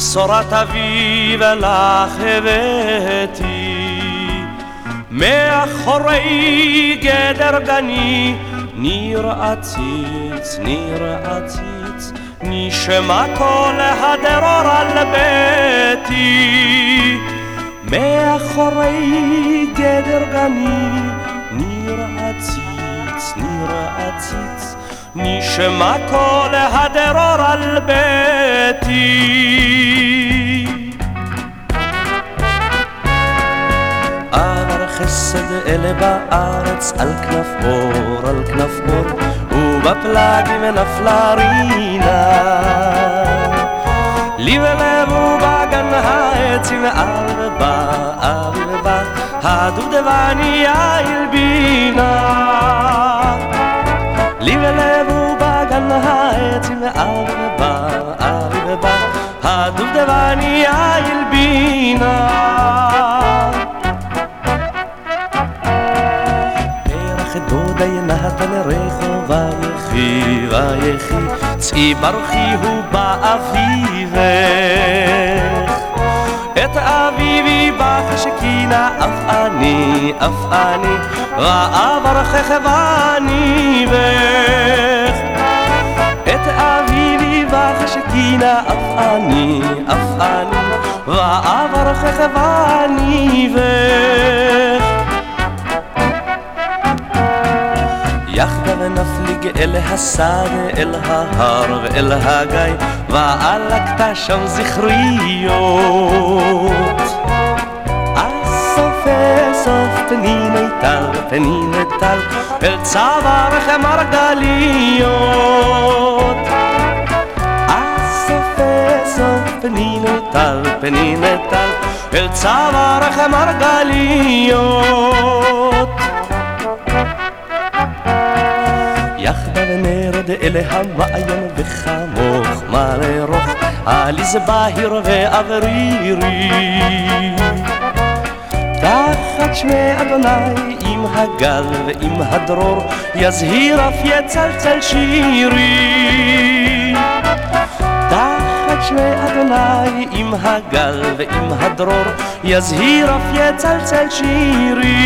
בשורת אביב לך הבאתי. מאחורי גדר גני ניר עציץ, ניר עציץ נשמע כל הדרור על ביתי. מאחורי גדר גני ניר עציץ, ניר עציץ נשמע כל הדרור על ביתי. עבר חסד אלה בארץ על כנף אור, על כנף אור, ובפלגים נפלה רינה. לי ולב ובגן העצים ובא, על ובא, הדובדבניה הלבינה. לי ולב ובגן העצים ואבי ובא, אבי ובא, הדובדבניה הלבינה. פרח דודה ינתן רחובה יחי ויחי, צאי ברוכי הוא באביבך. את אביבי בחשקינה אף אני, אף אני, ואברכך ואני בך. את אביבי בחשקינה אף אני, אף אני, ואברכך ואני בך. יחדיו נפליג אל השדה, אל ההר ואל הגיא, ועלקת שם זכריות. אסוף אסוף פניני טל, פניני טל, אל צווארך מרגליות. אסוף אסוף פניני טל, פניני טל, אל צווארך מרגליות. יחדיו נרד אל המעיין וחמוך מרוך עליז בהיר ואוורירי. תחת שמי אדוני עם הגל ועם הדרור יזהיר אף יצלצל שירי. תחת שמי אדוני עם הגל ועם הדרור יזהיר אף יצלצל שירי.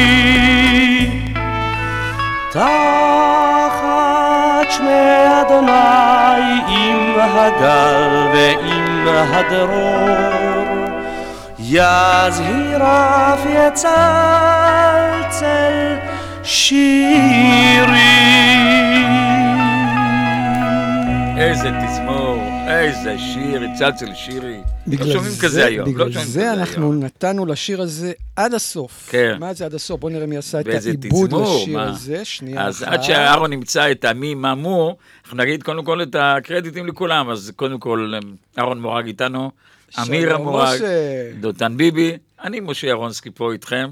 תחת שמי אדוני עם הגל ועם הדרור. יזהיר אף יצלצל שירי. איזה תזמור, איזה שיר, יצלצל שירי. לא בגלל שומעים זה- כזה היום, לא בגלל שומעים זה אנחנו היום. נתנו לשיר הזה עד הסוף. כן. מה זה עד הסוף? בוא נראה מי עשה את העיבוד תזמור, לשיר מה? הזה. שנייה אז אחת. עד שאהרון ימצא את המי, מה, מו, אנחנו נגיד קודם כל את הקרדיטים לכולם. אז קודם כל, אהרון מורג איתנו, אמיר המורג. דותן ביבי, אני משה ירונסקי פה איתכם,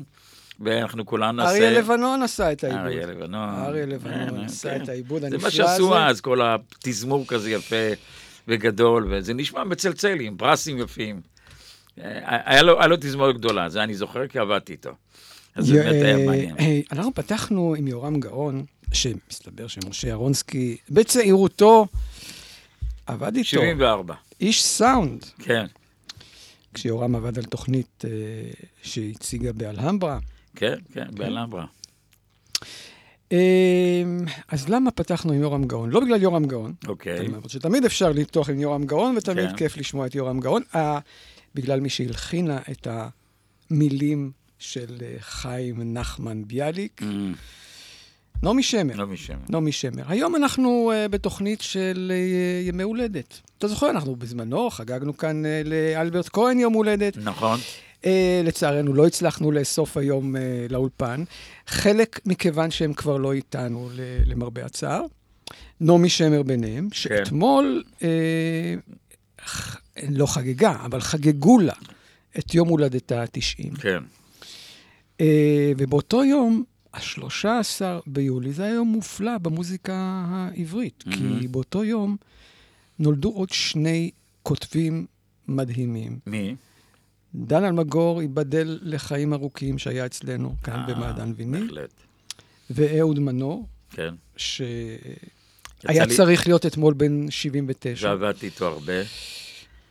ואנחנו כולנו נעשה... אריה לבנון עשה את העיבוד. אריה לבנון. אריה לבנון כן, עשה כן. את העיבוד זה הנפלא מה הזה. שעשו אז, כל התזמור כזה יפה וגדול, וזה נשמע מצלצל עם פרסים יפים. אה, היה לו, היה לו תזמורת גדולה, זה אני זוכר כי עבדתי איתו. אז זה באמת היה מעניין. אה, אנחנו פתחנו עם יורם גאון, שמסתבר שמשה ירונסקי, בצעירותו, עבד איתו. 74, איש סאונד, כן, כשיורם עבד על תוכנית אה, שהציגה באלהמברה. כן, כן, באלמברה. אה, אז למה פתחנו עם יורם גאון? לא בגלל יורם גאון, אוקיי, למרות שתמיד אפשר לפתוח עם יורם גאון, ותמיד כן. כיף לשמוע את יורם גאון, אה, בגלל מי שהלחינה את המילים של אה, חיים נחמן ביאליק, אמ, נעמי שמר. לא משם. נעמי שמר. היום אנחנו uh, בתוכנית של uh, ימי הולדת. אתה זוכר, אנחנו בזמנו חגגנו כאן uh, לאלברט כהן יום הולדת. נכון, לצערנו, לא הצלחנו לאסוף היום uh, לאולפן. חלק מכיוון שהם כבר לא איתנו, למרבה הצער. נעמי שמר ביניהם, שאתמול uh, ח- לא חגגה, אבל חגגו לה את יום הולדתה ה-90. כן. Uh, ובאותו יום, ה-13 ביולי, זה היה יום מופלא במוזיקה העברית, mm-hmm. כי באותו יום נולדו עוד שני כותבים מדהימים. מי? דן אלמגור, ייבדל לחיים ארוכים, שהיה אצלנו כאן אה, במעדן ויניל, בהחלט, ואהוד מנור, כן. שהיה לי- צריך להיות אתמול בן 79, ועבדתי איתו הרבה.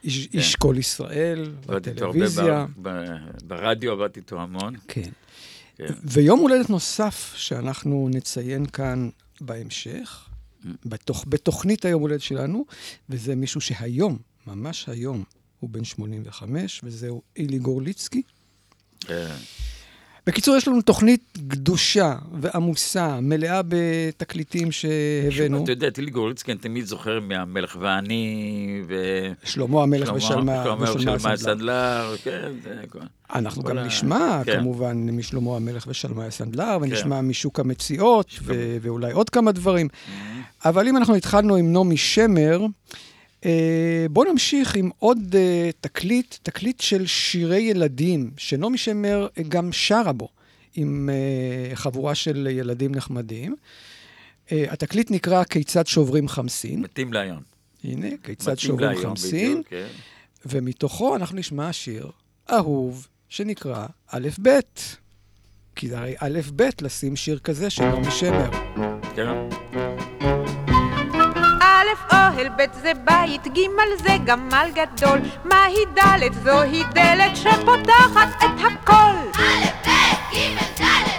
איש, איש כל ישראל, בטלוויזיה. ב- ב- ברדיו, עבדתי איתו המון. כן. כן. ויום הולדת נוסף שאנחנו נציין כאן בהמשך, בתוך, בתוכנית היום הולדת שלנו, וזה מישהו שהיום, ממש היום, הוא בן 85, וזהו אילי גורליצקי. כן. בקיצור, יש לנו תוכנית גדושה ועמוסה, מלאה בתקליטים שהבאנו. אתה יודע, טילי גורליצקי, אני תמיד זוכר מהמלך ואני, ו... שלמה המלך שלמה- ושלמה שלמה ושלמה ושלמה הסנדלר. כן, זה. אנחנו גם נשמע, כן. כמובן, משלמה המלך ושלמה הסנדלר, ונשמע כן. משוק המציאות, ואולי עוד כמה דברים. אבל אם אנחנו התחלנו עם נעמי שמר, בואו נמשיך עם עוד אה, תקליט, תקליט של שירי ילדים, שנעמי שמר אה, גם שרה בו, עם אה, חבורה של ילדים נחמדים. אה, התקליט נקרא כיצד שוברים חמסין. מתאים להיום. הנה, כיצד שוברים חמסין. בדיוק, כן. ומתוכו אנחנו נשמע שיר אהוב שנקרא א' ב'. כי זה הרי א' ב' לשים שיר כזה של נעמי שמר. כן. א' אוהל, ב' זה בית, ג' זה גמל גדול, מהי ד' זוהי דלת שפותחת את הכל.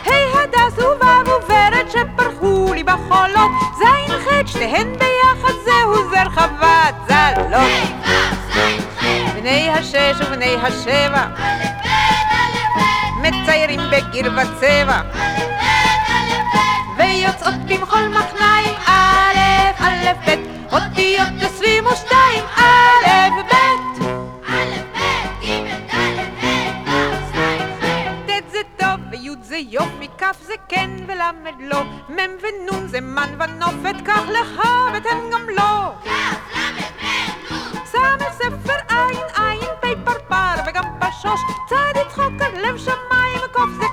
ה' הדס וו' וורד שפרחו לי בחולות, ז' ח' שתיהן ביחד זהו זר חוות זלות. בני השש ובני השבע. מציירים בגיר וצבע. ויוצאות במחול מחניים א', א', ב', אותיות עשרים ושתיים א', ב'. ט' זה טוב וי' זה יופי, כ' זה כן ולמד לא, מ' ונ' זה מן ונופת, קח לך ותן גם לו. ס' ספר עין עין, פ' פרפר וגם בשוש, צד יצחוק עד לב שמיים, קוף זה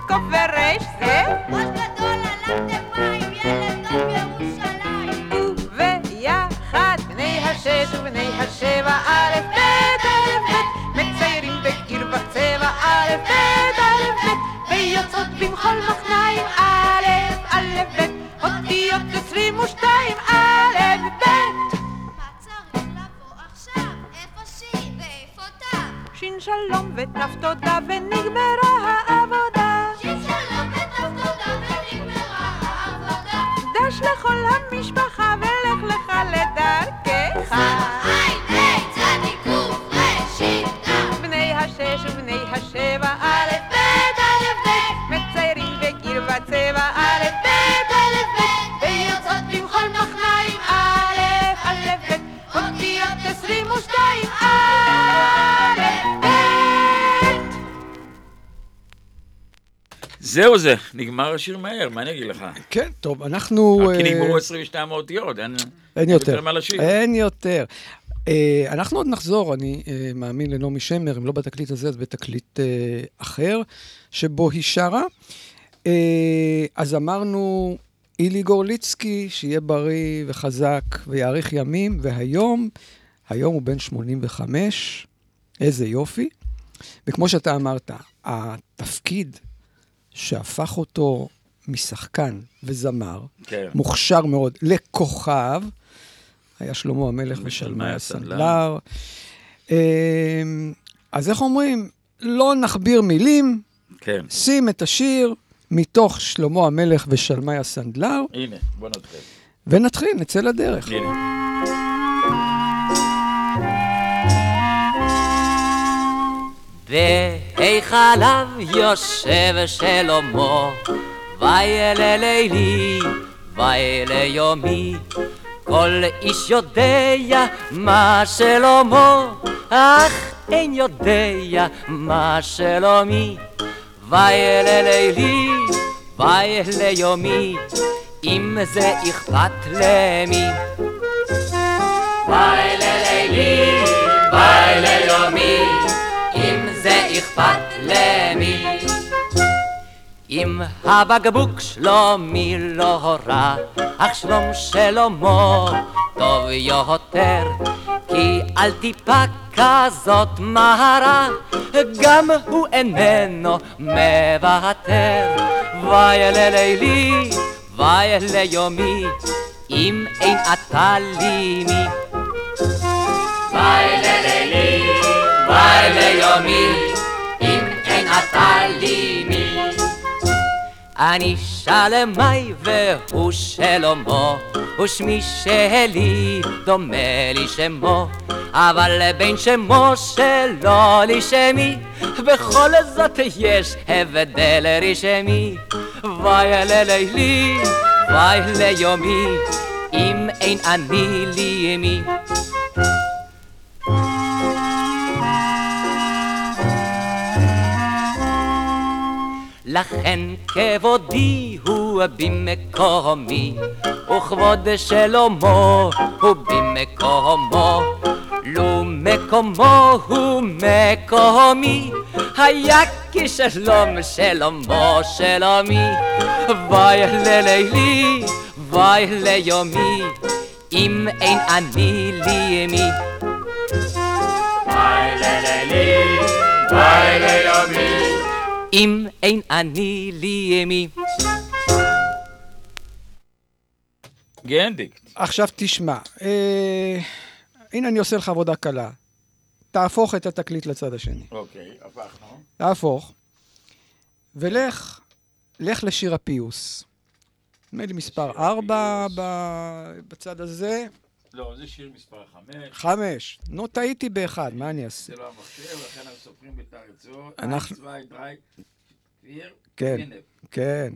נגמר השיר מהר, מה אני אגיד לך? כן, טוב, אנחנו... כי אה, נגמרו 22 האותיות, אין יותר. מה לשיר. אין יותר. אה, אנחנו עוד נחזור, אני אה, מאמין לנעמי שמר, אם לא בתקליט הזה, אז בתקליט אחר, שבו היא שרה. אז אמרנו, אילי גורליצקי, שיהיה בריא וחזק ויאריך ימים, והיום, היום הוא בן 85, איזה יופי. וכמו שאתה אמרת, התפקיד שהפך אותו משחקן וזמר, כן. מוכשר מאוד, לכוכב, היה שלמה המלך ושלמאי הסנדלר. אמ, אז איך אומרים? לא נכביר מילים, כן. שים את השיר מתוך שלמה המלך ושלמאי הסנדלר, הנה, בוא נתחיל. ונתחיל, נצא לדרך. הנה. בהיכליו יושב שלמה, וילה לילי, וילה יומי. כל איש יודע מה שלמה, אך אין יודע מה שלומי. וילה לילי, וילה יומי, אם זה אכפת למי. וילה אכפת למי. אם הבקבוק שלומי לא רע, אך שלום שלמה טוב יותר. כי על טיפה כזאת מהרה, גם הוא איננו מוותר. וילה לילי, וילה יומי, אם אין אתה לי מי. וילה לילי, וילה יומי, אני שלמי והוא שלמה, ושמי שלי דומה לי שמו, אבל בין שמו שלו לי שמי, בכל זאת יש הבדל רשמי. וילה לילי, וילה יומי, אם אין אני לי מי. לכן כבודי הוא במקומי, וכבוד שלמה הוא במקומו. לו מקומו הוא מקומי, היה כשלום שלמה שלומי. וילה לילי, וילה יומי, אם אין אני לי מי. וילה לילי, וילה יומי, אם אין אני לי מי. גנדיקט. עכשיו תשמע, אה, הנה אני עושה לך עבודה קלה. תהפוך את התקליט לצד השני. אוקיי, הפכנו. תהפוך, ולך, לך לשיר הפיוס. נדמה לי מספר 4 בצד הזה, לא, זה שיר מספר 5. 5. נו, טעיתי באחד, מה אני אעשה? זה לא המחשב, לכן אנחנו סופרים את הארצות. אנחנו- כן. כן.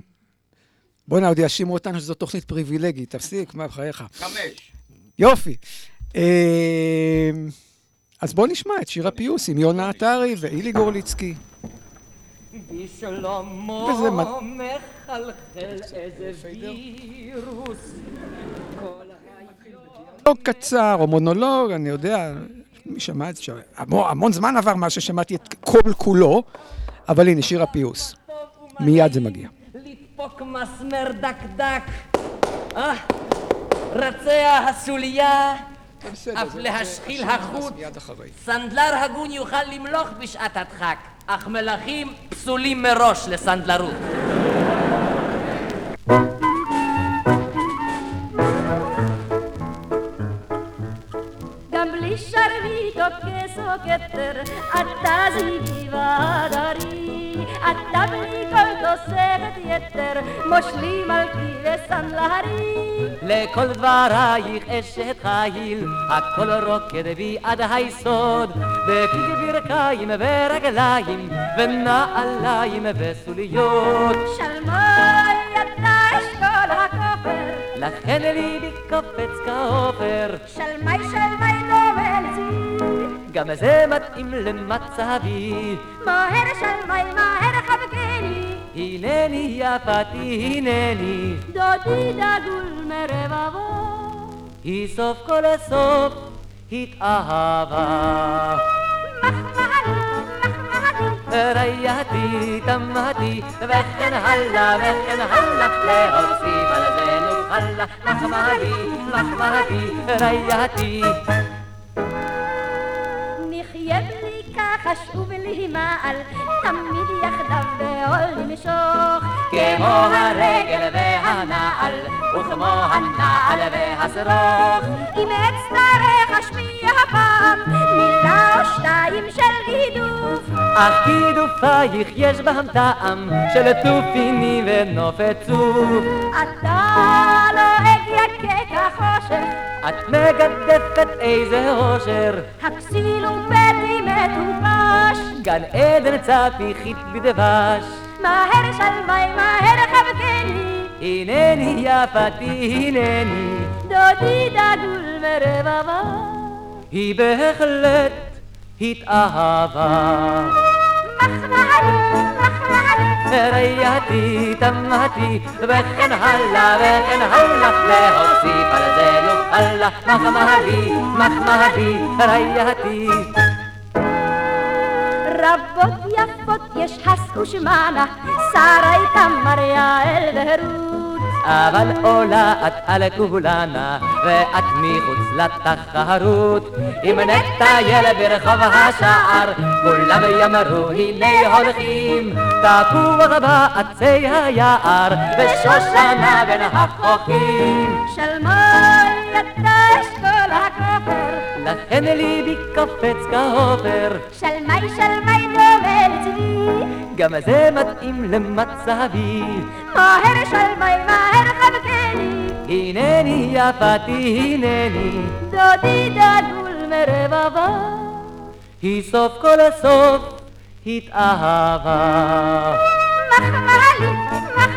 בוא'נה, עוד יאשימו אותנו שזו תוכנית פריבילגית, תפסיק, מה בחייך. חמש. יופי. אה, אז בוא נשמע את שיר הפיוס עם יונה עטרי ואילי גורליצקי. מת- מחלחל איזה וירוס. כל לא קצר או מונולוג, אני יודע, מי שמע את זה, המון, המון זמן עבר מאז ששמעתי את כל כולו, אבל הנה, שיר הפיוס. מיד זה מגיע. לדפוק מסמר דקדק. אה, רצע הסוליה, אף להשחיל החוט. סנדלר הגון יוכל למלוך בשעת הדחק, אך מלכים פסולים מראש לסנדלרות. אתה זיבי והדרי. אתה בלי כל תוספת יתר, מושלי מלכי וסנדלרי. לכל דברייך אשת חיל, הכל רוקד בי עד היסוד, בפיק ברכיים ורגליים, ונעליים וסוליות. שלמי אתה אשכול הכופר, לכן ליבי קופץ כעופר, שלמי שלמי. גם זה מתאים למצבי. מהר שלמי מהר חבקני, הנני יפתי הנני, דודי דגול מרבבות. היא סוף כל סוף התאהבה. רייתי, תמהתי, וכן הלאה, וכן הלאה, להוסיף על זה נוכל לה, לחמדי, לחמדי, רייתי. נחיה בלי ככה שוב להימעל, תמיד יחדיו בעול למשול. כמו הרגל והנעל, וכמו הנעל והשרוך. אם אצטרך אשמיע הפעם מילה או שתיים של גידוף. אך גידופייך יש בהם טעם של תופיני ונופת צוף. אתה לועג יקה כחושך, את מגדפת איזה אושר, הכסיל. גן עדן צפיחית בדבש. מהר שלווי, מהר חבקני, הנני יפתי הנני, דודי דגול מרבבה. היא בהחלט התאהבה. מחמאני, ראייתי, תמהתי, וכן הלאה, וכן הלאה, להוסיף על זה נוכל לה, מחמדי, מחמדי, ראייתי. רבות יפות יש הס ושמנה, שרי תמר יעל ורות. אבל עולה את על כולנה, ואת מחוץ לתחרות. אם נטייל ברחוב השער, כולם יאמרו הנה הולכים, תפוח בעצי היער, ושושנה בין החוקים. שלמי אתה אשכול הכופר, לכן ליבי קופץ כעופר, שלמי שלמי דומה לצבי. גם זה מתאים למצבי. מהר שלמי, מהר חבקני, הנני יפתי הנני, דודי דגול מרבבה. היא סוף כל הסוף התאהבה. מחמאלי, מחמאלי,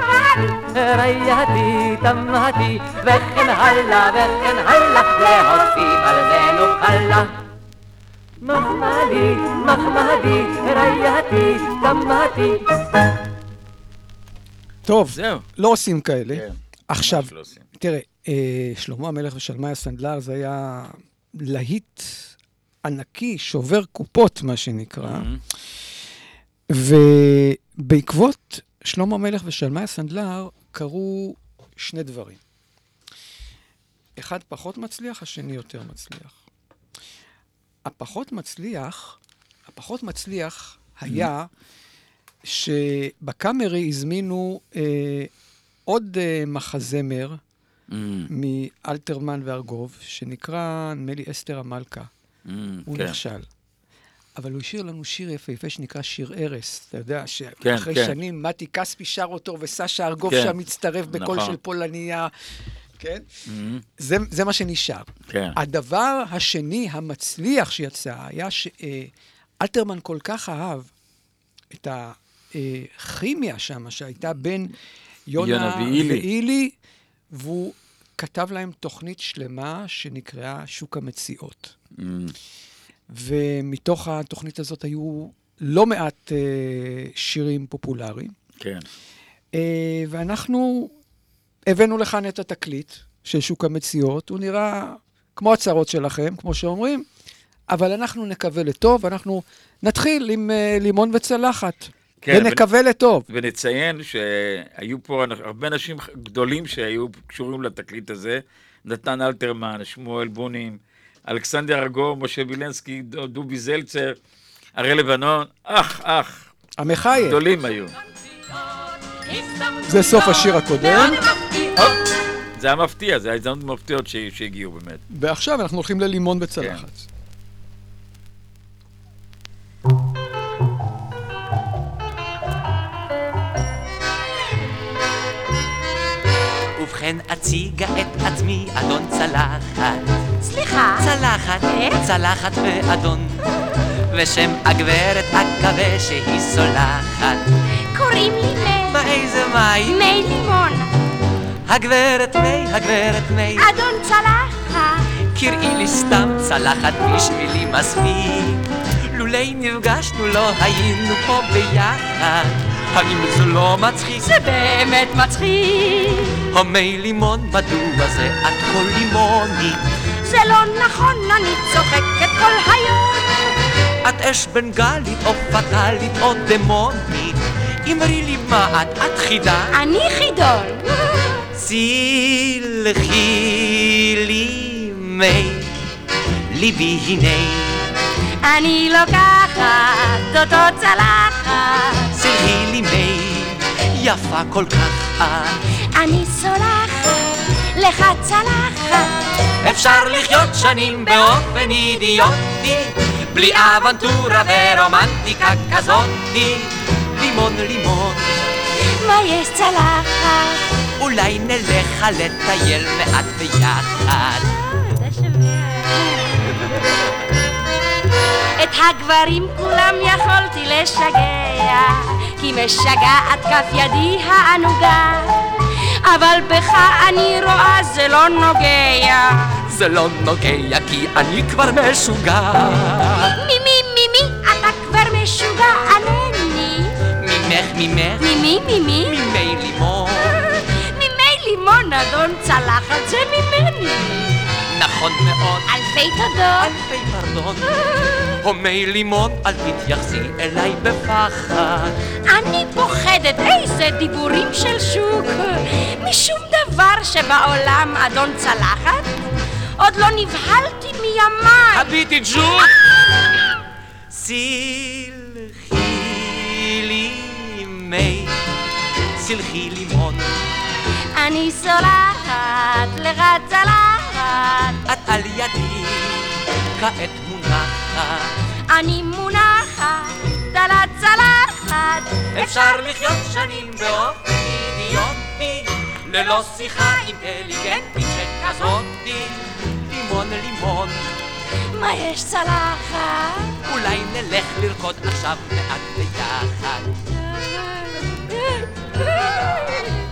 ראייתי, תמהתי, וכן הלאה, וכן הלאה, להוסיף על זה נוכל. מחמדי, מחמדי, ראייתי, תמהתי. טוב, זהו. לא עושים כאלה. כן, עכשיו, לא עושים. תראה, אה, שלמה המלך ושלמי הסנדלר זה היה להיט ענקי, שובר קופות, מה שנקרא. ובעקבות שלמה המלך ושלמי הסנדלר קרו שני דברים. אחד פחות מצליח, השני יותר מצליח. הפחות מצליח, הפחות מצליח היה שבקאמרי הזמינו אה, עוד אה, מחזמר Mm, מאלתרמן וארגוב, שנקרא, נדמה לי, אסתר המלכה. mm, הוא כן. נכשל. אבל הוא השאיר לנו שיר יפהפה שנקרא שיר ארס. אתה יודע, כן, שאחרי כן. שנים מתי כספי שר אותו וסשה ארגוב כן, שם מצטרף בקול נכון. של פולניה. כן? mm, זה, זה מה שנשאר. כן. הדבר השני המצליח שיצא היה שאלתרמן כל כך אהב את הכימיה שם שהייתה בין יונה, יונה ואילי. ואילי, והוא כתב להם תוכנית שלמה שנקראה שוק המציאות. mm, ומתוך התוכנית הזאת היו לא מעט אה, שירים פופולריים. כן. אה, ואנחנו הבאנו לכאן את התקליט של שוק המציאות. הוא נראה כמו הצהרות שלכם, כמו שאומרים, אבל אנחנו נקווה לטוב, אנחנו נתחיל עם אה, לימון וצלחת. כן, ונקווה לטוב. ונציין שהיו פה הרבה אנשים גדולים שהיו קשורים לתקליט הזה, נתן אלתרמן, שמואל בונים, אלכסנדר ארגו, משה וילנסקי, דו- דובי זלצר, הרי לבנון, אח, אח, המחייב. גדולים היו. זה סוף השיר הקודם, זה היה מפתיע, זה היה הזדמנות מפתיעות שהגיעו באמת. ועכשיו אנחנו הולכים ללימון וצלחת. ובכן אציגה את עצמי, אדון צלחת. סליחה, צלחת, צלחת ואדון. ושם הגברת אקווה שהיא סולחת. קוראים לי מי, באיזה מים? מי לימון, הגברת מי, הגברת מי. אדון צלחת, קראי לי סתם צלחת בשבילי מספיק. לולי נפגשנו לא היינו פה ביחד. האם זה לא מצחיק? זה באמת מצחיק. המי לימון, מדוע זה את כל לימונית? זה לא נכון, אני צוחקת כל היום. את אש בנגלית או פטאלית או דמונית אמרי לי מה את, את חידה? אני חידון. סלחי לי מי ליבי הנה אני לוקחת אותו צלחת. סלחי לי מי יפה כל כך את. אני סולחת לך צלחת. אפשר לחיות שנים באופן אידיוטי, בלי אבנטורה ורומנטיקה כזאתי. לימון לימון, מה יש צלחת? אולי נלך לטייל מעט ביחד. את הגברים כולם יכולתי לשגע, כי משגעת כף ידי הענוגה. אבל בך אני רואה זה לא נוגע. זה לא נוגע כי אני כבר משוגע. מי מי מי מי אתה כבר משוגע ענני. ממך ממך ממי מי מי? ממי לימון. ממי לימון אדון צלחת זה ממני. נכון מאוד. אלפי תודות. אלפי פרדון. הומי לימון אל תתייחסי אליי בפחד. אני פוחדת איזה דיבורים של שוק משום דבר שבעולם אדון צלחת עוד לא נבהלתי מימיי הביטי ג'וק! סלחי לי מי, סלחי לימון. אני סולחת לך צלחת את על ידי כעת מונחת. אני מונחת על הצלחת אפשר לחיות שנים באופן אידיוטי ללא שיחה אינטליגנטית שכזאתי לימון לימון מה יש צלחת? אולי נלך לרקוד עכשיו מעט ביחד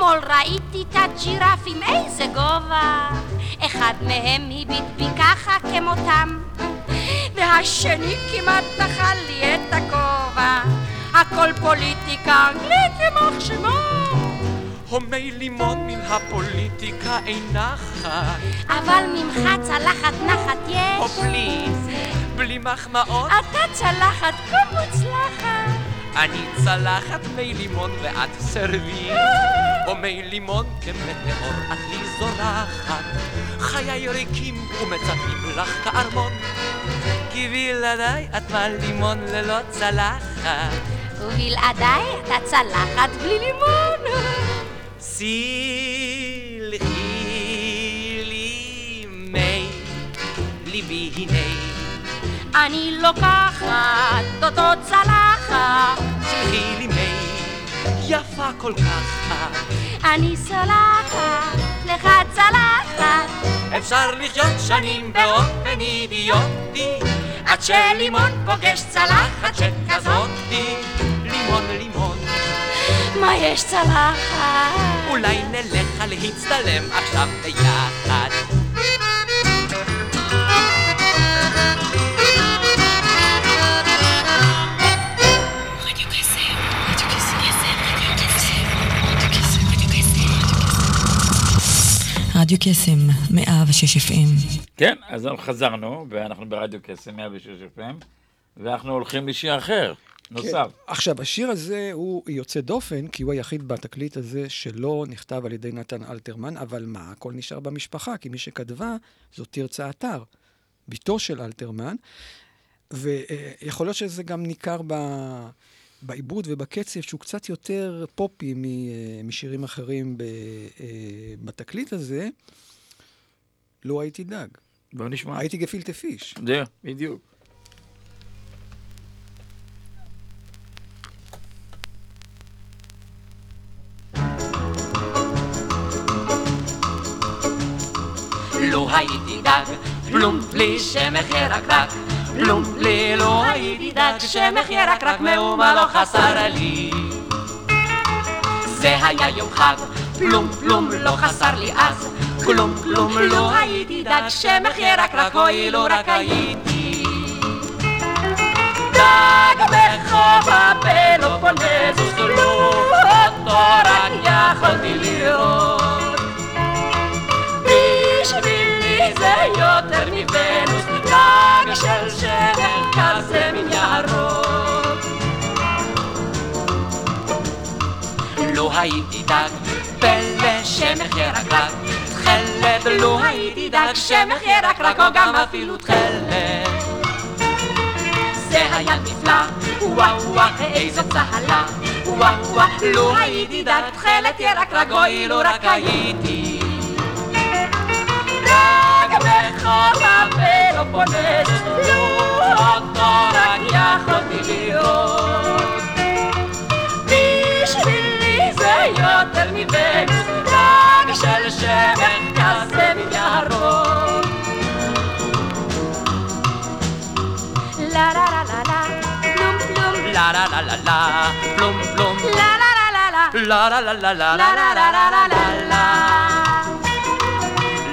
אתמול ראיתי את הג'ירפים איזה גובה. אחד מהם הביט בי ככה כמותם והשני כמעט אכל לי את הכובע. הכל פוליטיקה אנגלית יימח שמו. הומי לימון מן הפוליטיקה אינה חי אבל ממך צלחת נחת או יש. פליז בלי מחמאות. אתה צלחת כה מוצלחת. אני צלחת מי לימון ואת סרבי או מי לימון כמטאור את לי זורחת. חיי ריקים ומצפים לך כארמון. כי בלעדיי את מה לימון ללא צלחת. ובלעדיי אתה צלחת בלי לימון. סלחי לי מי ליבי הנה. אני לוקחת אותו צלחת. סלחי לי מי יפה כל כך. את אני סולחת לך צלחת. אפשר לחיות שנים באופן אידיוטי. עד שלימון פוגש צלחת שכזאתי. לימון לימון. מה יש צלחת? אולי נלך להצטלם עכשיו ביחד רדיו קסם, 106 FM. כן, אז אנחנו חזרנו, ואנחנו ברדיו קסם 106 FM, ואנחנו הולכים לשיר אחר, נוסף. כן. עכשיו, השיר הזה הוא יוצא דופן, כי הוא היחיד בתקליט הזה שלא נכתב על ידי נתן אלתרמן, אבל מה, הכל נשאר במשפחה, כי מי שכתבה זאת תרצה אתר, בתו של אלתרמן, ויכול להיות שזה גם ניכר ב... בעיבוד ובקצב שהוא קצת יותר פופי מ- משירים אחרים ב- אה, בתקליט הזה, לא הייתי דג. בוא נשמע. הייתי גפילטה פיש. זה, בדיוק. לו הייתי דג, פלום פלי שמח ירקרק, פלום פלי לא הייתי דג, שמח ירקרק מאומה לא חסר לי. זה היה יום חג, פלום פלום לא חסר לי אז, כלום כלום לא הייתי דג, שמח ירקרק, אוי לו רק הייתי. דג בחוף הפלופונזוס, לו אותו רק יכולתי לראות. בשבילי זה יותר מוונוס, כזה מן ירוק. לו הייתי דג, פלא שמח ירקרק, תכלת לו הייתי דג, שמח ירקרק, או גם אפילו תכלת. זה חייל נפלא, וואו וואו איזו צהלה, וואו וואו לו הייתי דג תכלת ירק רגו אילו רק הייתי דג χώρα Πελοποννές τώρα για χωτιλίο Μη μιλίζε ο τερμιδέξ Τάξελ σε με κασεμιάρο La la la la la, plum plum. La la la la la, plum plum. La la la la la, la la la la la, la la la la la la.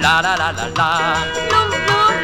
La la la la la.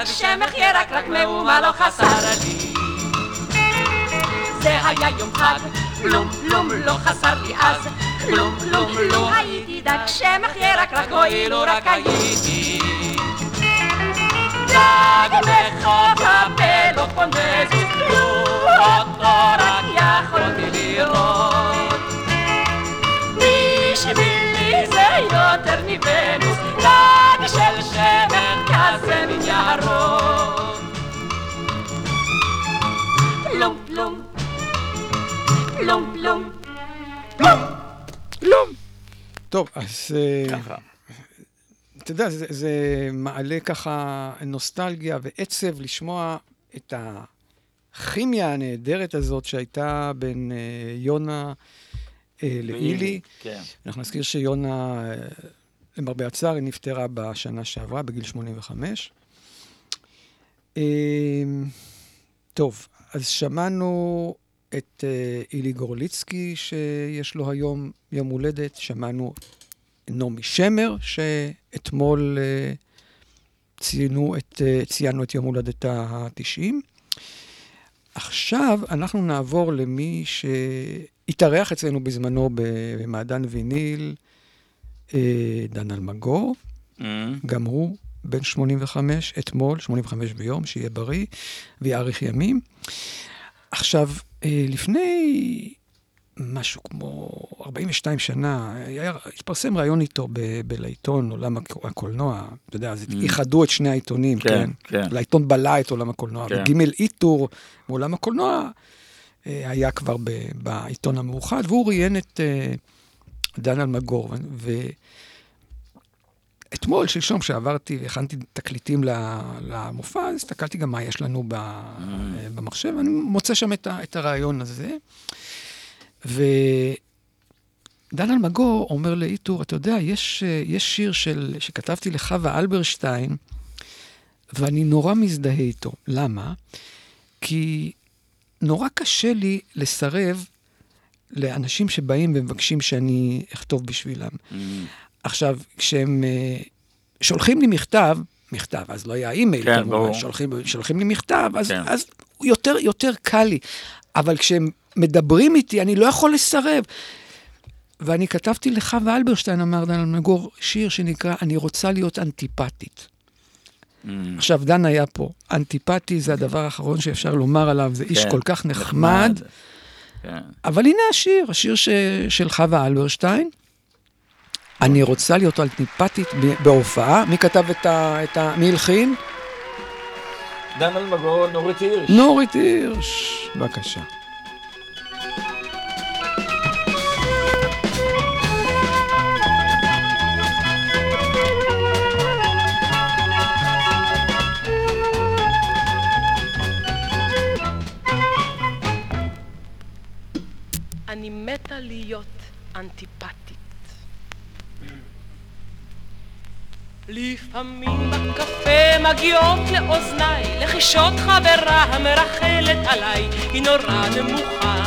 רק שמחיה, רק רק מאומה לא חסר לי. זה היה יום חג, כלום, כלום לא חסר לי אז, כלום, כלום לא הייתי דג שמחיה, רק רק הואילו רק הייתי. דג מחוב הפלופונזוס, לא אותו לא רק יכולתי לראות. בשביל יותר מוונוס, דג של שמן כזה מן ירוק. פלום פלום, פלום פלום. טוב, אז... אה, ככה. אתה יודע, זה, זה מעלה ככה נוסטלגיה ועצב לשמוע את הכימיה הנהדרת הזאת שהייתה בין אה, יונה לאילי. כן. אנחנו נזכיר שיונה, אה, למרבה הצער, היא נפטרה בשנה שעברה, בגיל 85. אה, טוב, אז שמענו את אה, אילי גורליצקי, שיש לו היום יום הולדת, שמענו נעמי שמר, שאתמול אה, ציינו את, אה, ציינו את יום הולדתה ה-90. עכשיו אנחנו נעבור למי שהתארח אצלנו בזמנו במעדן ויניל, אה, דן אלמגור, Mm. גם הוא בן 85, אתמול, 85 ביום, שיהיה בריא ויאריך ימים. עכשיו, אה, לפני משהו כמו 42 שנה, היה, התפרסם ראיון איתו ב- בלעיתון עולם הק- הקולנוע, אתה יודע, אז איחדו את שני העיתונים, כן, כן? כן. לעיתון בלע את עולם הקולנוע, כן. וגימל איתור מעולם הקולנוע היה כבר ב- בעיתון המאוחד, והוא ראיין את אה, דן אלמגור, ו... אתמול, שלשום, כשעברתי והכנתי תקליטים למופע, הסתכלתי גם מה יש לנו ב- אה, במחשב, ואני מוצא שם את, הרעיון הזה. ודן אלמגור אומר לאיתור, אתה יודע, יש, אה, יש שיר של, שכתבתי לחווה אלברשטיין, ואני נורא מזדהה איתו. למה? כי נורא קשה לי לסרב לאנשים שבאים ומבקשים שאני אכתוב בשבילם. Mm. עכשיו, כשהם אה, שולחים לי מכתב, מכתב, אז לא היה אימייל, כן, כמובן, ברור. שולחים, שולחים לי מכתב, אז, כן. אז יותר, יותר קל לי. אבל כשהם מדברים איתי, אני לא יכול לסרב. ואני כתבתי לחווה אלברשטיין, אמר דן אלמגור, שיר שנקרא "אני רוצה להיות אנטיפטית". Mm. עכשיו, דן היה פה. אנטיפטי זה הדבר האחרון שאפשר לומר עליו, זה איש כן, כל כך נחמד. כן. אבל הנה השיר, השיר ש... של חווה אלברשטיין. אני רוצה להיות אנטיפטית ב- בהופעה. מי כתב את ה... את ה... מי הלחין? דן אלמגור, נורית הירש. נורית הירש. בבקשה. להיות אנטיפטית. לפעמים בקפה מגיעות לאוזניי לחישות חברה המרחלת עליי היא נורא נמוכה.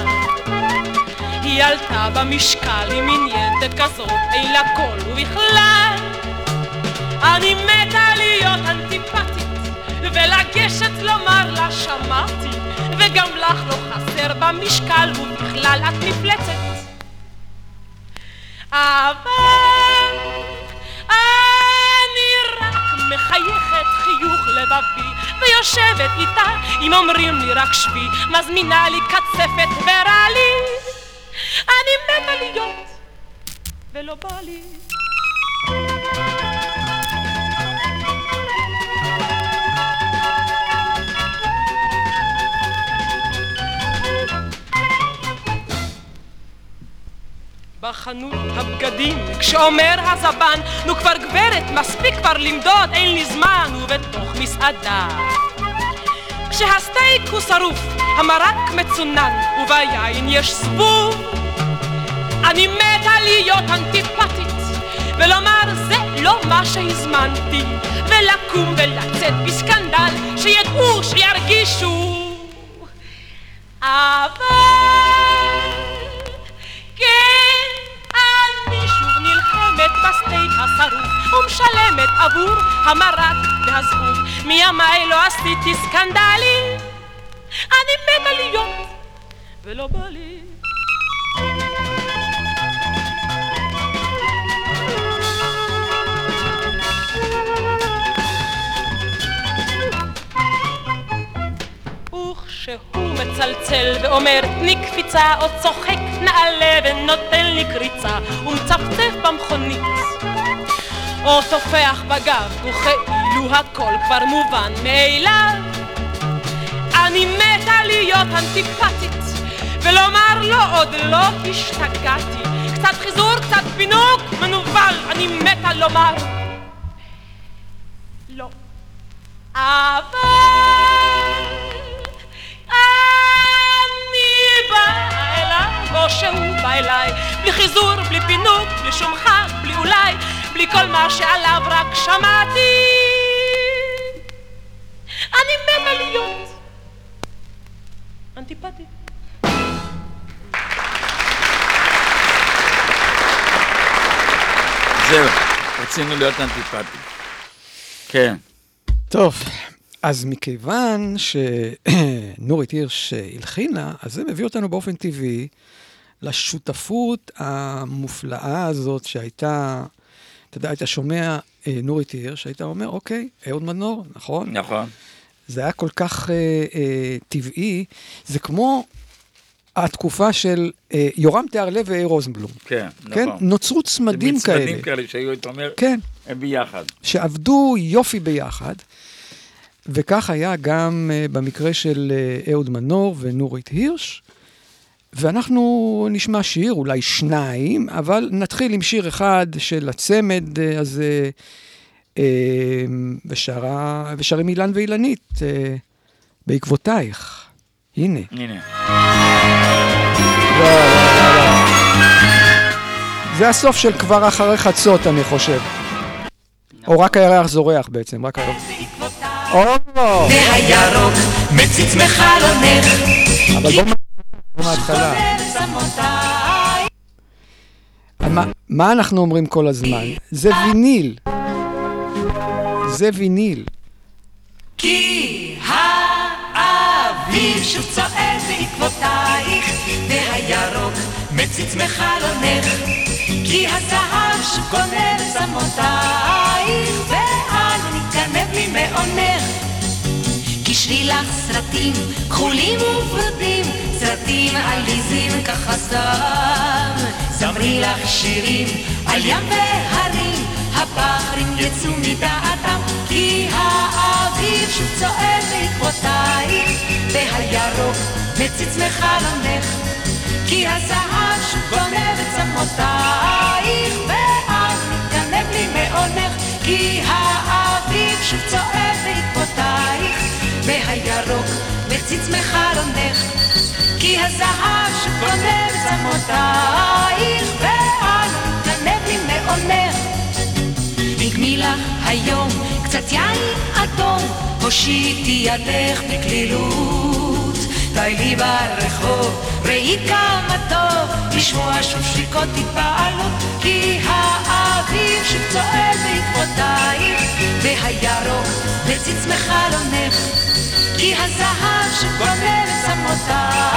היא עלתה במשקל עם מניינת כזאת אין לה קול ובכלל. אני מתה להיות אנטיפטית ולגשת לומר לה שמעתי וגם לך לא חסר במשקל ובכלל את מפלצת. אבל אני רק מחייכת חיוך לבבי ויושבת איתה. אם אומרים לי רק שבי מזמינה לי קצפת ורע לי אני מתה להיות ולא בא לי בחנות הבגדים, כשאומר הזבן, נו כבר גברת, מספיק כבר למדוד, אין לי זמן, ובתוך מסעדה. כשהסטייק הוא שרוף, המרק מצונן, וביין יש זבוב. אני מתה להיות אנטיפטית, ולומר זה לא מה שהזמנתי, ולקום ולצאת בסקנדל, שידעו, שירגישו. אבל השרוף ומשלמת עבור המרק והזבוב. מימיי לא עשיתי סקנדלים, אני מתה להיות ולא בא לי. וכשהוא מצלצל ואומר תני קפיצה או צוחק נעלה ונותן לי קריצה ומצפצף במכונית או טופח בגב וכאילו הכל כבר מובן מאליו. אני מתה להיות אנטיפטית ולומר לו עוד לא השתגעתי. קצת חיזור, קצת פינוק, מנוול אני מתה לומר. לא. אבל אני באה אליו, או שהוא בא אליי, בלי חיזור, בלי פינוק, בלי שום חג, בלי אולי, בלי כל מה שעליו רק שמעתי. אני מתה להיות אנטיפטית. זהו, רצינו להיות אנטיפטים. כן. טוב, אז מכיוון שנורית הירש הלחינה, אז זה מביא אותנו באופן טבעי לשותפות המופלאה הזאת שהייתה, אתה יודע, היית שומע אה, נורית הירש, היית אומר, אוקיי, אהוד מנור, נכון? נכון. זה היה כל כך אה, אה, טבעי, זה כמו התקופה של אה, יורם תיארלב ואיר רוזנבלום. כן, כן? נכון. נוצרו צמדים כאלה. צמדים כאלה שהיו, היית אומר, כן. הם ביחד. שעבדו יופי ביחד, וכך היה גם uh, במקרה של uh, אהוד מנור ונורית הירש. ואנחנו נשמע שיר, אולי שניים, אבל נתחיל עם שיר אחד של הצמד uh, הזה, uh, ושרה, ושרים אילן ואילנית, uh, בעקבותייך. הנה. הנה. לא, לא, לא, לא. זה הסוף של כבר אחרי חצות, אני חושב. או רק הירח זורח בעצם, רק הירח... או! והירוק מציץ מחלונך אבל בואו מה- מה אנחנו אומרים כל הזמן? זה ויניל. זה ויניל. כי האביב שוב צועד בעקבותייך והירוק מציץ מחלונך כי הזהב שוב קונה בצמותייך ואל נתגנב ממעונך כי שבי לך סרטים כחולים וורדים סרטים עליזים ככה סתם. זמרי לך שירים על ים והרים הבחרים יצאו מדעתם כי האביב שוב צועד בעקבותייך והירוק מציץ מחלונך כי הזהב שוב גונב את צמותייך ואל מתגנב לי מעונך כי האביב שוב צועד בעקבותייך והירוק מציץ מחלונך כי הזהב את צמותייך ואל מתגנב לי מעונך דגמי לך היום קצת יין אדום, הושיטי ידך בקלילות. די לי ברחוב, ראי כמה טוב, לשמוע שוב שריקות התפעלות, כי האביב שוב צועד בעקבותייך, והירוק מציץ מחלונך, כי הזהב שוב גונב את צמותייך,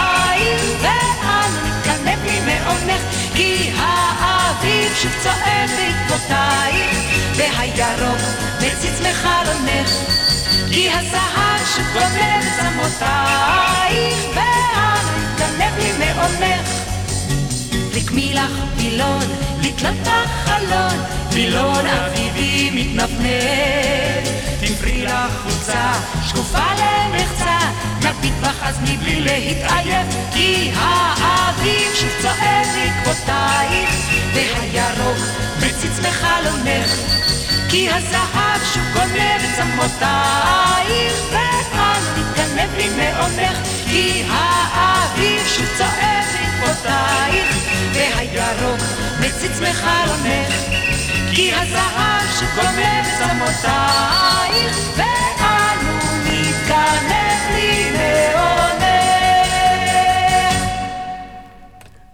מעונך, כי האביב שוב צועד בעקבותייך, והירוק מציץ מחלונך, כי הזהב שוב גונב צמותייך, והמתגנב לי מעונך. רקמי לך וילון, לתלות בחלון, וילון אביבי מתנפנף. תפרי לך חולצה, שקופה למחצה, בך אז מבלי להתעייף, כי האביב שוב צועד בעקבותייך, והירוק מציץ מחלונך, כי הזהב שוב גונב את צמותייך, ואל תתגנב לי מעונך, כי האביב שוב צועד בעקבותייך, והירוק מציץ מחלונך, כי הזהב שגונב צמותייך, ואנו נתגנב לי מעונך.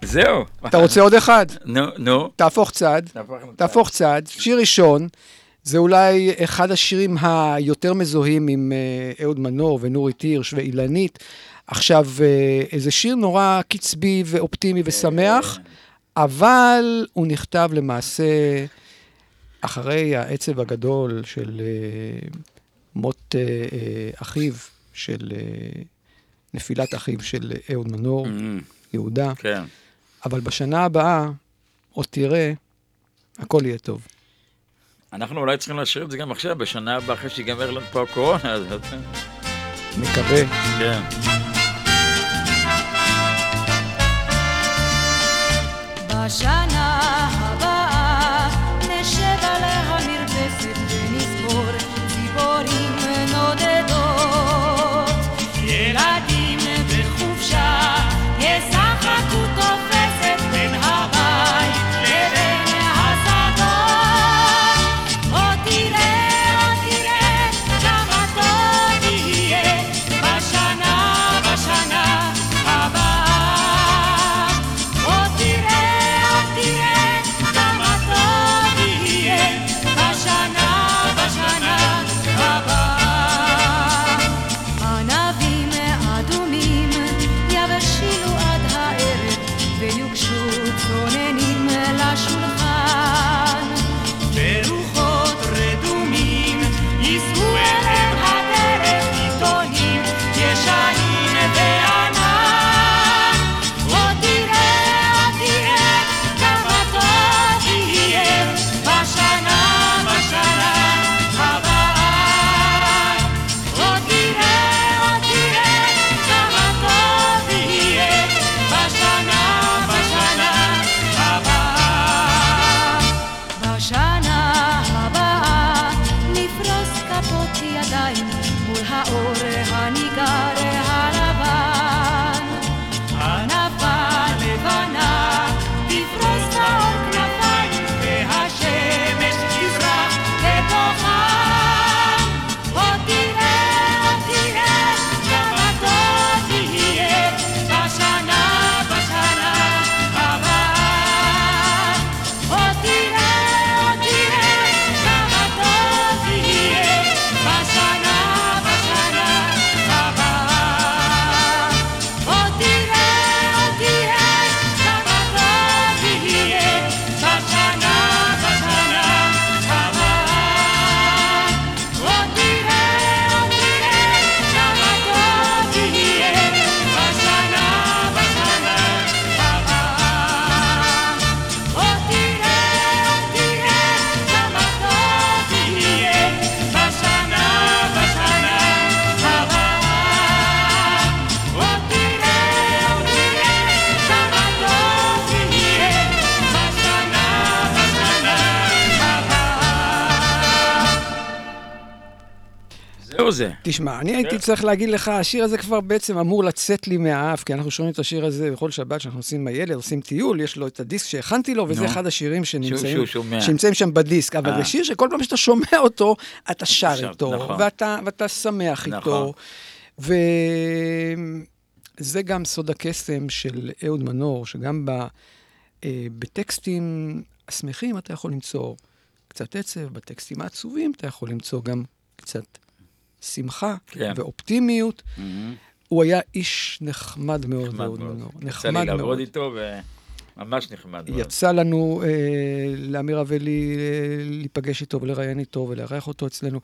זהו. אתה רוצה עוד אחד? נו, נו. תהפוך צד. תהפוך צד. שיר ראשון, זה אולי אחד השירים היותר מזוהים עם אה, אהוד מנור ונורית הירש ואילנית. עכשיו, אה, זה שיר נורא קצבי ואופטימי ושמח, אבל הוא נכתב למעשה אחרי העצב הגדול של אה, מות אחיו, של נפילת אחיו של אהוד מנור, יהודה. כן. אבל בשנה הבאה, עוד תראה, הכל יהיה טוב. אנחנו אולי צריכים להשאיר את זה גם עכשיו, בשנה הבאה, אחרי שיגמר לנו פה הקורונה. אז- מקווה. כן. בשנה זה. תשמע, אני הייתי. צריך להגיד לך, השיר הזה כבר בעצם אמור לצאת לי מהאף, כי אנחנו שומעים את השיר הזה בכל שבת שאנחנו עושים עם הילד, עושים טיול, יש לו את הדיסק שהכנתי לו, וזה. אחד השירים שנמצאים שם בדיסק. אבל אה. זה שיר שכל פעם שאתה שומע אותו, אתה שר איתו, נכון. ואתה שמח איתו. וזה גם סוד הקסם של אהוד מנור, שגם ב... אה, בטקסטים השמחים אתה יכול למצוא קצת עצב, בטקסטים העצובים אתה יכול למצוא גם קצת שמחה כן. ואופטימיות. מהמם. הוא היה איש נחמד מאוד, נחמד אהוד מאוד. מנור. יצא לי נחמד לעבוד מאוד. איתו, ו... ממש נחמד מאוד. יצא לנו, אה, לאמיר אבלי, אה, להיפגש איתו ולראיין איתו ולארח אותו אצלנו.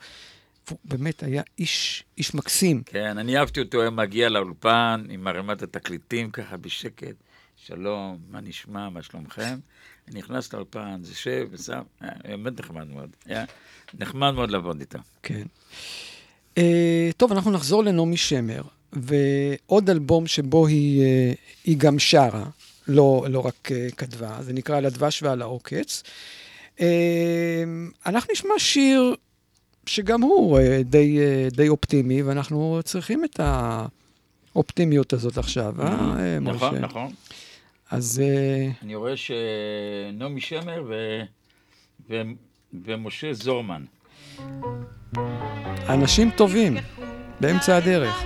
והוא באמת היה איש, איש מקסים. כן, אני אהבתי אותו, היה מגיע לאולפן עם ערימת התקליטים ככה בשקט. שלום, מה נשמע, מה שלומכם? אני נכנס לאולפן, זה שב ושם, היה באמת נחמד מאוד. היה נחמד מאוד לעבוד איתו. כן. אה, טוב, אנחנו נחזור לנעמי שמר, ועוד אלבום שבו היא, אה, היא גם שרה, לא, לא רק אה, כתבה, זה נקרא על הדבש ועל העוקץ. אה, אנחנו נשמע שיר שגם הוא אה, די, אה, די אופטימי, ואנחנו צריכים את האופטימיות הזאת עכשיו, אה, אה, משה? נכון, נכון. אז אה, אני רואה שנעמי שמר ו... ו... ומשה זורמן. אנשים טובים, באמצע הדרך.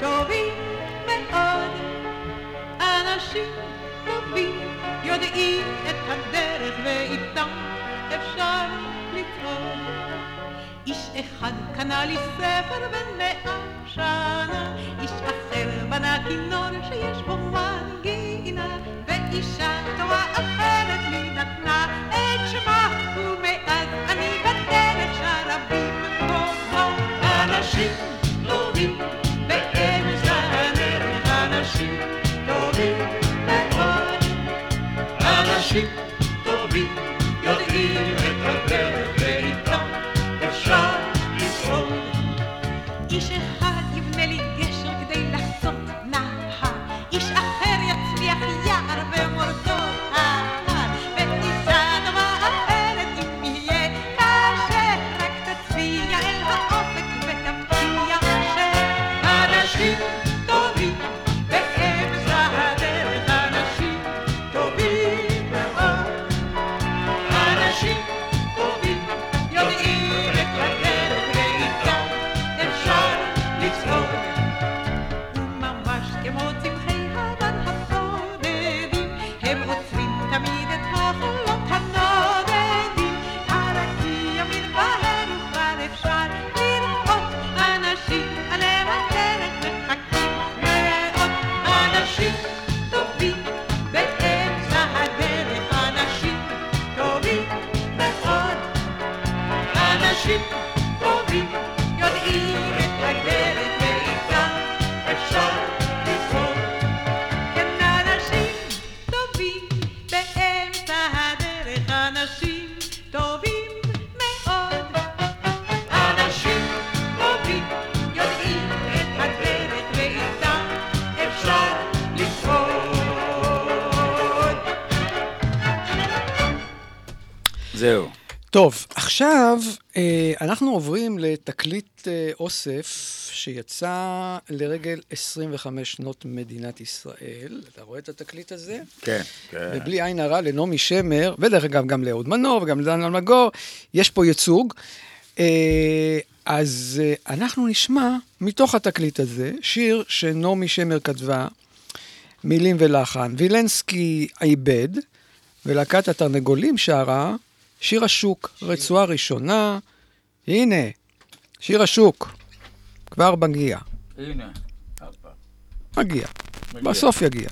טובים מאוד. אנשים טובים יודעים את הדרך ואיתם אפשר לצעוד. איש אחד קנה לי ספר בן מאה שנה, איש אחר בנה כינור שיש בו מנגינה, ואישה טובה אחרת לי נתנה את שמה, ומאז אני בדרך שרה במקומו. אנשים אנשים טוב, עכשיו אה, אנחנו עוברים לתקליט אה, אוסף שיצא לרגל 25 שנות מדינת ישראל. אתה רואה את התקליט הזה? כן, כן. ובלי עין הרע לנעמי שמר, ודרך אגב גם לאהוד מנור וגם לדן אלמגור, יש פה ייצוג. אה, אז אנחנו נשמע מתוך התקליט הזה שיר שנעמי שמר כתבה, מילים ולחן. וילנסקי עיבד, ולהקת התרנגולים שרה שיר השוק, רצועה ראשונה. הנה, שיר השוק, כבר מגיע. הנה. מגיע. מגיע. בסוף יגיע.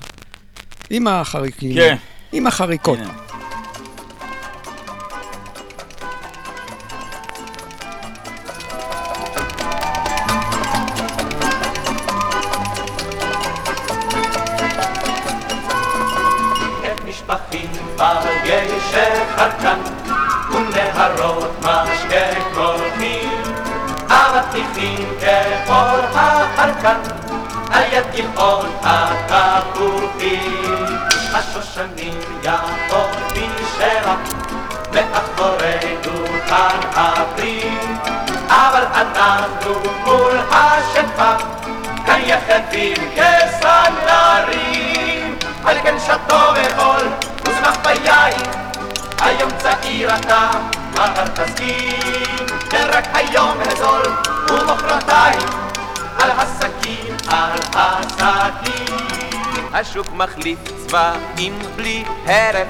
עם החריקים. כן. עם החריקות. הנה. את משפחים בגשר ונהרות משקה קולחים אבטיחים כחול החרקן על יד גבעות התפוחים השושנים יעבור בשרח מאחורי דוכן הפרי אבל אנחנו מול השפע כאן יחדים כסנדרים. על כן שתו ואכול ושמח ביין היום צעיר אתה, מחר תסכים כן רק היום הזול ומחרתיים על הסכין, על הסכין. השוק מחליף צבעים בלי הרף,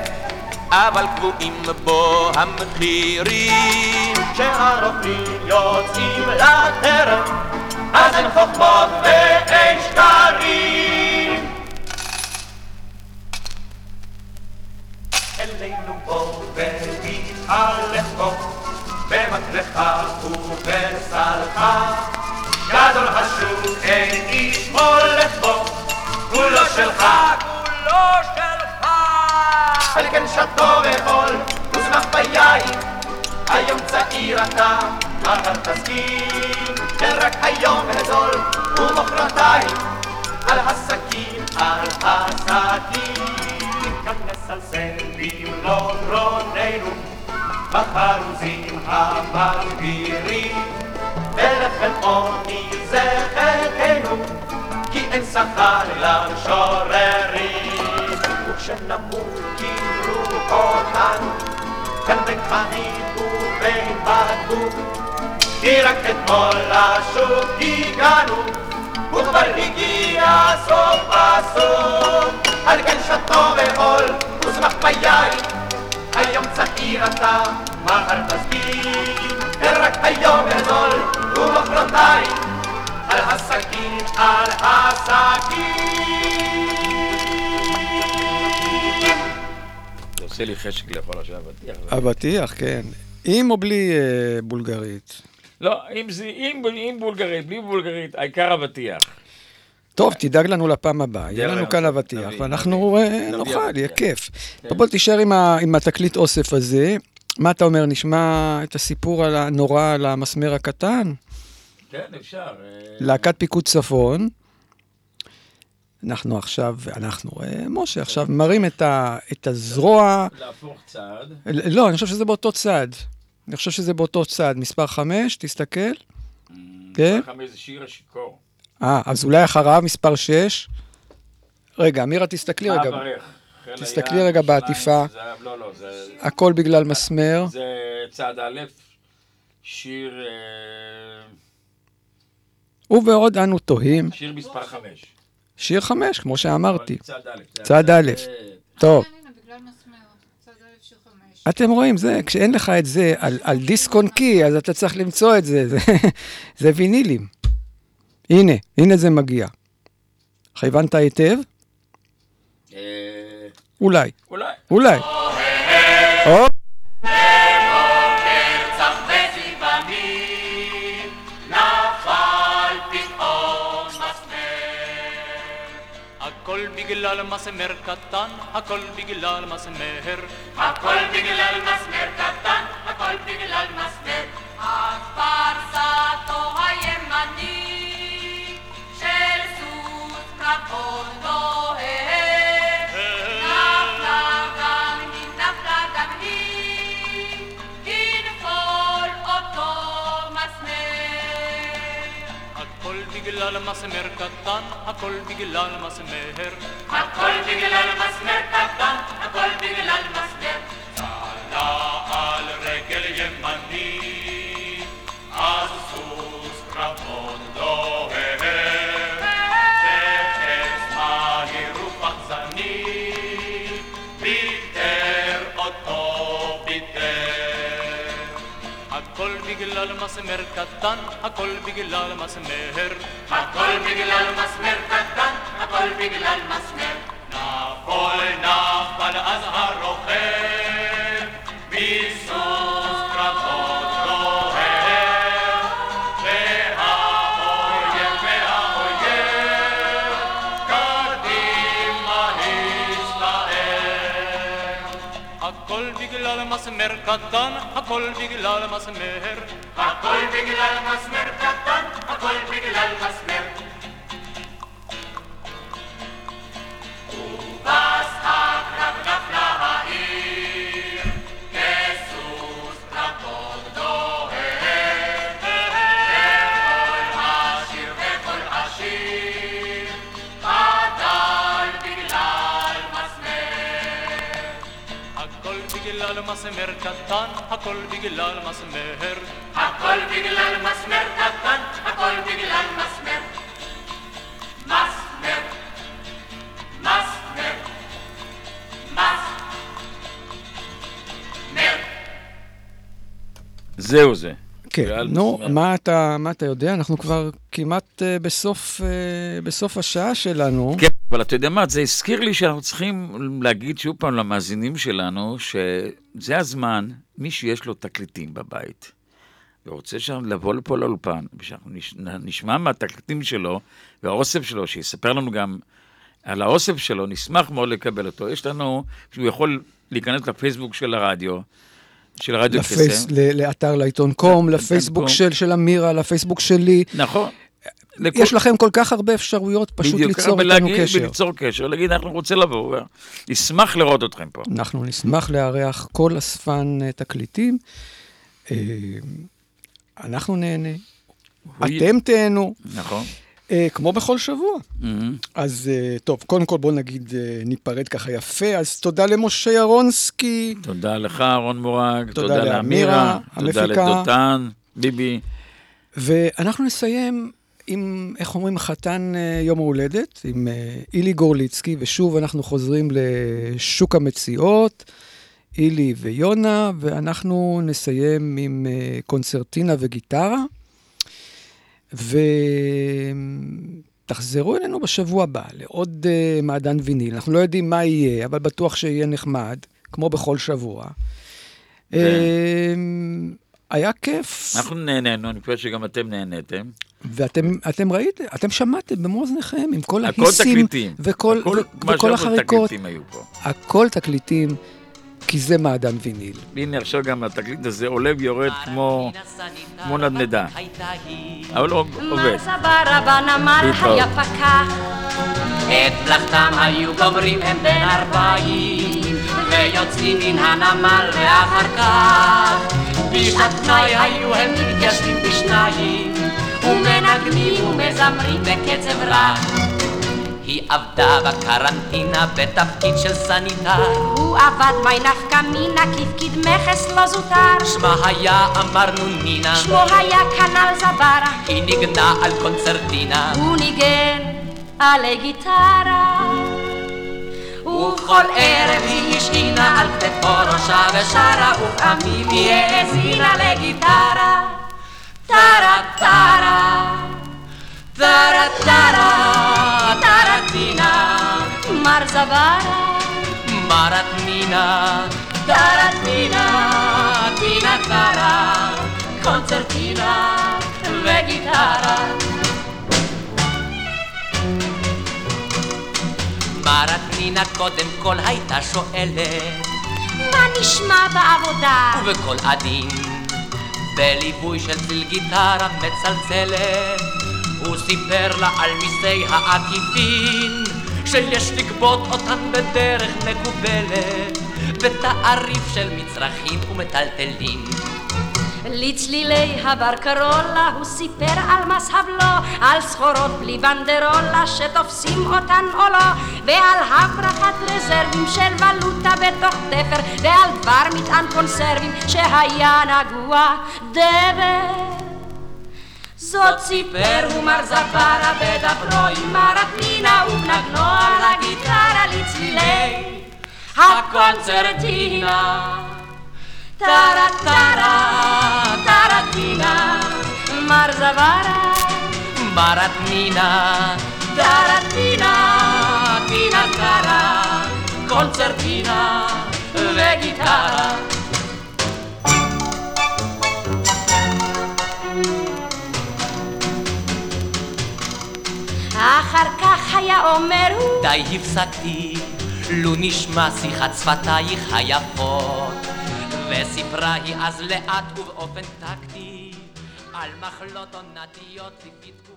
אבל קבועים בו המחירים. כשהרוכבים יוצאים לטרף, אז אין חוכמות ואין שקרים. אלינו בוא והתהלך בו, במקלך ובסלך. גדול השוק אין איש מולך בו, כולו שלך, כולו שלך. על כן שתו ואכול, ושמח ביין, היום צעיר אתה, מחר תסכים, כן רק היום הזול, ומחרתיים, על הסכין, על הסכין. כאן נסלסלים לא גרוננו, בחרוזים המגבירים, ולחם עוני זה חלקנו, כי אין שכר למשוררים. וכשנמות קברו אותנו, כאן בין חנית ובין בקבוק, כי רק אתמול לשוק הגענו, וכבר הגיע סוף הסוף. על כן שתו ואכול, ושמח ביין, היום צעיר אתה, מחר תסכים, רק היום הזול, ומחרתיים, על הסכין, על הסכין. זה עושה לי חשק לאכול עכשיו אבטיח. אבטיח, כן. עם או בלי אה, בולגרית? לא, אם זה, אם בולגרית, בלי בולגרית, העיקר אבטיח. טוב, תדאג לנו לפעם הבאה, יהיה לנו כאן אבטיח, ואנחנו אה, נאכל. יהיה כיף. כן. בוא תישאר עם התקליט אוסף הזה. מה אתה אומר, נשמע את הסיפור הנורא על המסמר הקטן? כן, אפשר. אה, להקת פיקוד צפון. אנחנו עכשיו, אנחנו, אה, משה, עכשיו מרים את, ה, את הזרוע, להפוך צעד. לא, אני חושב שזה באותו צד. אני חושב שזה באותו צד. מספר 5, תסתכל. כן? ככה מאיזה שיר השיכור. אה, אז אולי אחריו מספר 6. רגע, מירה, תסתכלי רגע. חיל תסתכלי רגע בעטיפה. לא, לא, זה... הכל בגלל מסמר. זה צעד א', שיר... אה, ובעוד אנו תוהים, שיר מספר 5. שיר 5, כמו שאמרתי. צד א'. הצד, א'. טוב. אתם רואים, זה, כשאין לך את זה על, על דיסק און קי, אז אתה צריך למצוא את זה, זה, זה וינילים. הנה, הנה זה מגיע. כיוונת היטב? אה, אולי. אולי. אולי. בגלל מסמר קטן, הכל בגלל מסמר. הכל בגלל מסמר קטן, הכל בגלל מסמר. את פרסתו הימני בגלל מסמר קטן, הכל בגלל מסמר. הכל בגלל מסמר קטן, הכל בגלל מסמר. צלה על רגל ימני, בגלל מסמר קטן, הכל בגלל מסמר. הכל בגלל מסמר קטן, הכל בגלל מסמר. נפול נפל אז הרוכב, בגלל מסמר קטן, הכל בגלל מסמר. הכל בגלל מסמר קטן, הכל בגלל מסמר. ובס הקרב מסמר קטן, הכל בגלל מסמר. הכל בגלל מסמר קטן, הכל בגלל מסמר. מסמר, מסמר, מסמר. זהו זה. כן, ואל נו. מה אתה, מה אתה יודע? אנחנו כבר כמעט אה, בסוף, אה, בסוף השעה שלנו. כן, אבל אתה יודע מה, זה הזכיר לי שאנחנו צריכים להגיד שוב פעם למאזינים שלנו, שזה הזמן, מי שיש לו תקליטים בבית, ורוצה שם לבוא לפה לאולפן, ושאנחנו נש- נשמע מהתקליטים שלו, והאוסף שלו, שיספר לנו גם על האוסף שלו, נשמח מאוד לקבל אותו. יש לנו, שהוא יכול להיכנס לפייסבוק של הרדיו, של רדיו לפייס, קסם. לאתר לעיתון קום, לפייסבוק. של, של אמירה, לפייסבוק שלי. נכון. יש לכם כל כך הרבה אפשרויות פשוט בדיוק, ליצור איתנו קשר. וליצור קשר, להגיד, אנחנו רוצים לבוא, נשמח לראות אתכם פה. אנחנו נשמח לארח כל אספן אה, תקליטים. אה, אנחנו נהנה, אתם תהנו, נכון. אה, כמו בכל שבוע. מהמם. אז אה, טוב, קודם כל בוא נגיד, אה, ניפרד ככה יפה, אז תודה למשה ירונסקי. תודה לך, אהרון מורג, תודה תודה לאמירה, לאמירה, תודה המפיקה. לדותן, ביבי. ואנחנו נסיים עם, איך אומרים, חתן אה, יום ההולדת, עם אה, אילי גורליצקי, ושוב אנחנו חוזרים לשוק המציאות, אילי ויונה, ואנחנו נסיים עם אה, קונצרטינה וגיטרה. ותחזרו אלינו בשבוע הבא לעוד uh, מעדן ויניל. אנחנו לא יודעים מה יהיה, אבל בטוח שיהיה נחמד, כמו בכל שבוע. כן. אה, היה כיף. אנחנו נהנינו, אני חושב שגם אתם נהניתם. ואתם אתם ראיתם, אתם שמעתם במו אוזניכם עם כל הכל ההיסים תקליטים. וכל, הכל- ו- וכל החריקות. תקליטים היו פה. הכל תקליטים, כי זה מעדן ויניל. הנה עכשיו גם התקליט הזה עולה ויורד כמו כמו נדנדה. אבל הוא עובד. את מלאכתם היו גומרים הם בן ארבעים ויוצאים מן הנמל ואחר כך בשעת פנאי היו הם מתיישבים בשניים ומנגנים ומזמרים בקצב רע היא עבדה בקרנטינה בתפקיד של סניטר. הוא עבד מי נפקא מינה כפקיד מכס לא זוטר. שמה היה אמרנו נינה שמו היה כנ"ל זברה. היא ניגנה על קונצרטינה. הוא ניגן עלי גיטרה. ובכל ערב היא השעינה על כתפו ראשה ושרה ופעמים היא האזינה לגיטרה. טרה טרה. טרה טרה מר זברה מרתנינה טרטינה טינה טרה קונצרטינה וגיטרה. מרתנינה קודם כל הייתה שואלת מה נשמע בעבודה? ובקול עדין בליווי של צליל גיטרה מצלצלת. הוא סיפר לה על מיסי העקיפין שיש לגבות אותן בדרך מקובלת בתעריף של מצרכים ומטלטלים לצלילי הברקרולה הוא סיפר על מס הבלו, על סחורות בלי בנדרולה שתופסים אותן או לא, ועל הברחת רזרבים של ולוטה בתוך תפר, ועל דבר מטען קונסרבים שהיה נגוע דבר. זאת סיפר הוא מר זפרה בדברו עם מרת נינה ובנגנו על הגיטרה לצלילי הקונצרטינה. טרה טרה טרטינה מר זברה מרתנינה טרטינה טינה היה אומר הוא די הפסקתי, לו נשמע שיחת שפתייך היפות וסיפרה היא אז לאט ובאופן טקטי על מחלות עונתיות לפי תקופה